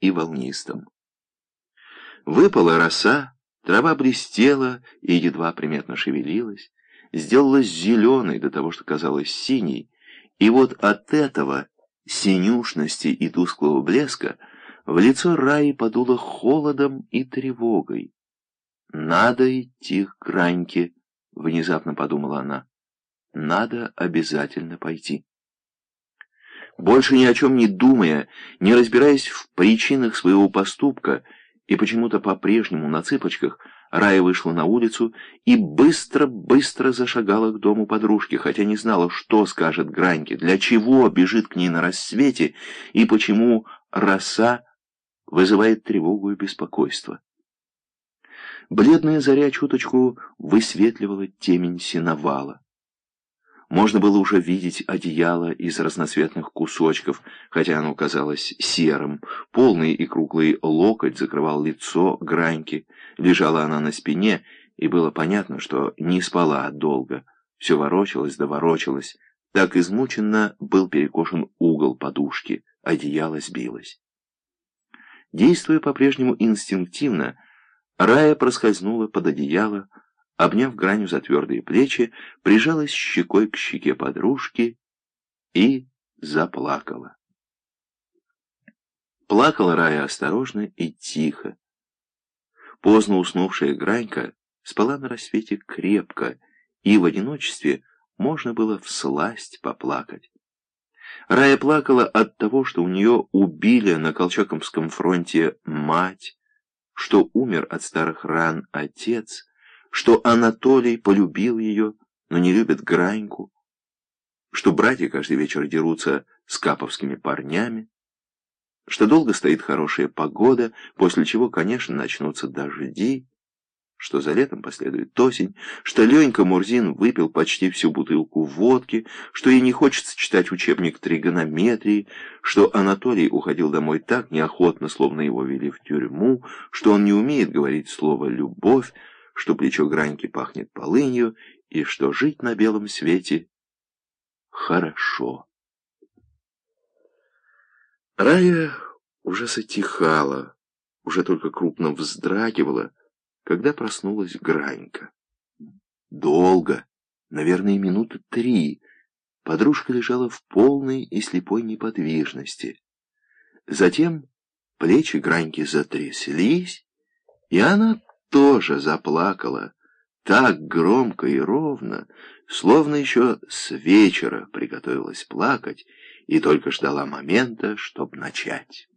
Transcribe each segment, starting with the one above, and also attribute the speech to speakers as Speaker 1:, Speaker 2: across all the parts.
Speaker 1: и волнистом. Выпала роса, трава блестела и едва приметно шевелилась, сделалась зеленой до того, что казалось синей, и вот от этого синюшности и тусклого блеска в лицо Раи подуло холодом и тревогой. «Надо идти к Граньке», — внезапно подумала она. «Надо обязательно пойти». Больше ни о чем не думая, не разбираясь в причинах своего поступка и почему-то по-прежнему на цыпочках, Рая вышла на улицу и быстро-быстро зашагала к дому подружки, хотя не знала, что скажет Граньке, для чего бежит к ней на рассвете и почему роса вызывает тревогу и беспокойство. Бледная заря чуточку высветливала темень сеновала. Можно было уже видеть одеяло из разноцветных кусочков, хотя оно казалось серым. Полный и круглый локоть закрывал лицо Граньки. Лежала она на спине, и было понятно, что не спала долго. Все ворочалось да ворочалось. Так измученно был перекошен угол подушки, одеяло сбилось. Действуя по-прежнему инстинктивно, Рая проскользнула под одеяло, обняв гранью за твердые плечи, прижалась щекой к щеке подружки и заплакала. Плакала Рая осторожно и тихо. Поздно уснувшая Гранька спала на рассвете крепко, и в одиночестве можно было всласть поплакать. Рая плакала от того, что у нее убили на Колчаковском фронте мать, что умер от старых ран отец, что Анатолий полюбил ее, но не любит Граньку, что братья каждый вечер дерутся с каповскими парнями, что долго стоит хорошая погода, после чего, конечно, начнутся дожди, что за летом последует осень, что Ленька Мурзин выпил почти всю бутылку водки, что ей не хочется читать учебник тригонометрии, что Анатолий уходил домой так неохотно, словно его вели в тюрьму, что он не умеет говорить слово «любовь», что плечо Граньки пахнет полынью и что жить на белом свете хорошо. Рая уже затихала, уже только крупно вздрагивала, когда проснулась Гранька. Долго, наверное, минуты три, подружка лежала в полной и слепой неподвижности. Затем плечи Граньки затряслись, и она тоже заплакала, так громко и ровно, словно еще с вечера приготовилась плакать и только ждала момента, чтобы начать.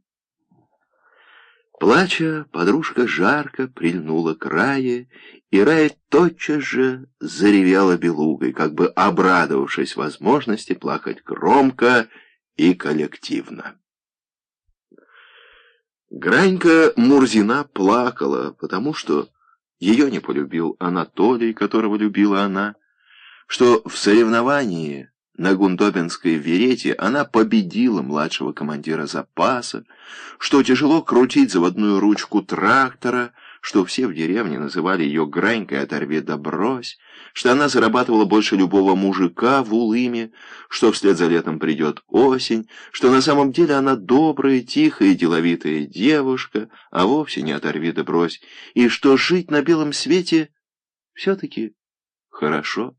Speaker 1: Плача, подружка жарко прильнула к Рае, и Рая тотчас же заревела белугой, как бы обрадовавшись возможности плакать громко и коллективно. Гранька Мурзина плакала, потому что ее не полюбил Анатолий, которого любила она, что в соревновании на Гундобинской верете она победила младшего командира запаса, что тяжело крутить заводную ручку трактора, что все в деревне называли ее Гранькой «Оторви да брось», что она зарабатывала больше любого мужика в Улыме, что вслед за летом придет осень, что на самом деле она добрая, тихая и деловитая девушка, а вовсе не «Оторви да брось», и что жить на белом свете все-таки хорошо.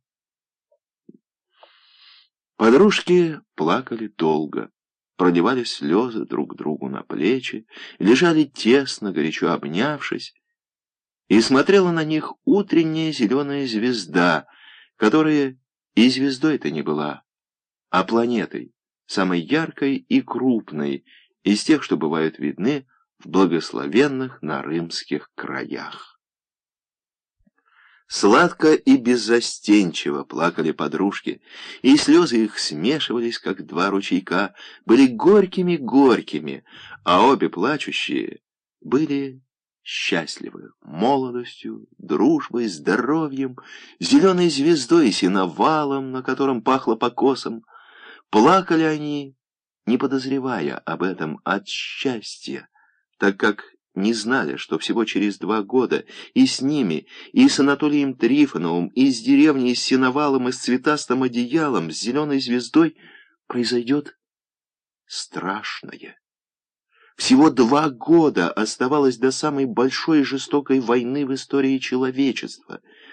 Speaker 1: Подружки плакали долго, проливали слезы друг другу на плечи, лежали тесно, горячо обнявшись, и смотрела на них утренняя зеленая звезда, которая и звездой-то не была, а планетой, самой яркой и крупной из тех, что бывают видны в благословенных нарымских краях. Сладко и беззастенчиво плакали подружки, и слезы их смешивались, как два ручейка, были горькими-горькими, а обе плачущие были счастливы молодостью, дружбой, здоровьем, зеленой звездой и синовалом, на котором пахло покосом. Плакали они, не подозревая об этом от счастья, так как не знали, что всего через два года и с ними, и с Анатолием Трифоновым, и с деревней, с синовалом, и с цветастым одеялом, с зеленой звездой произойдет страшное Всего два года оставалось до самой большой и жестокой войны в истории человечества —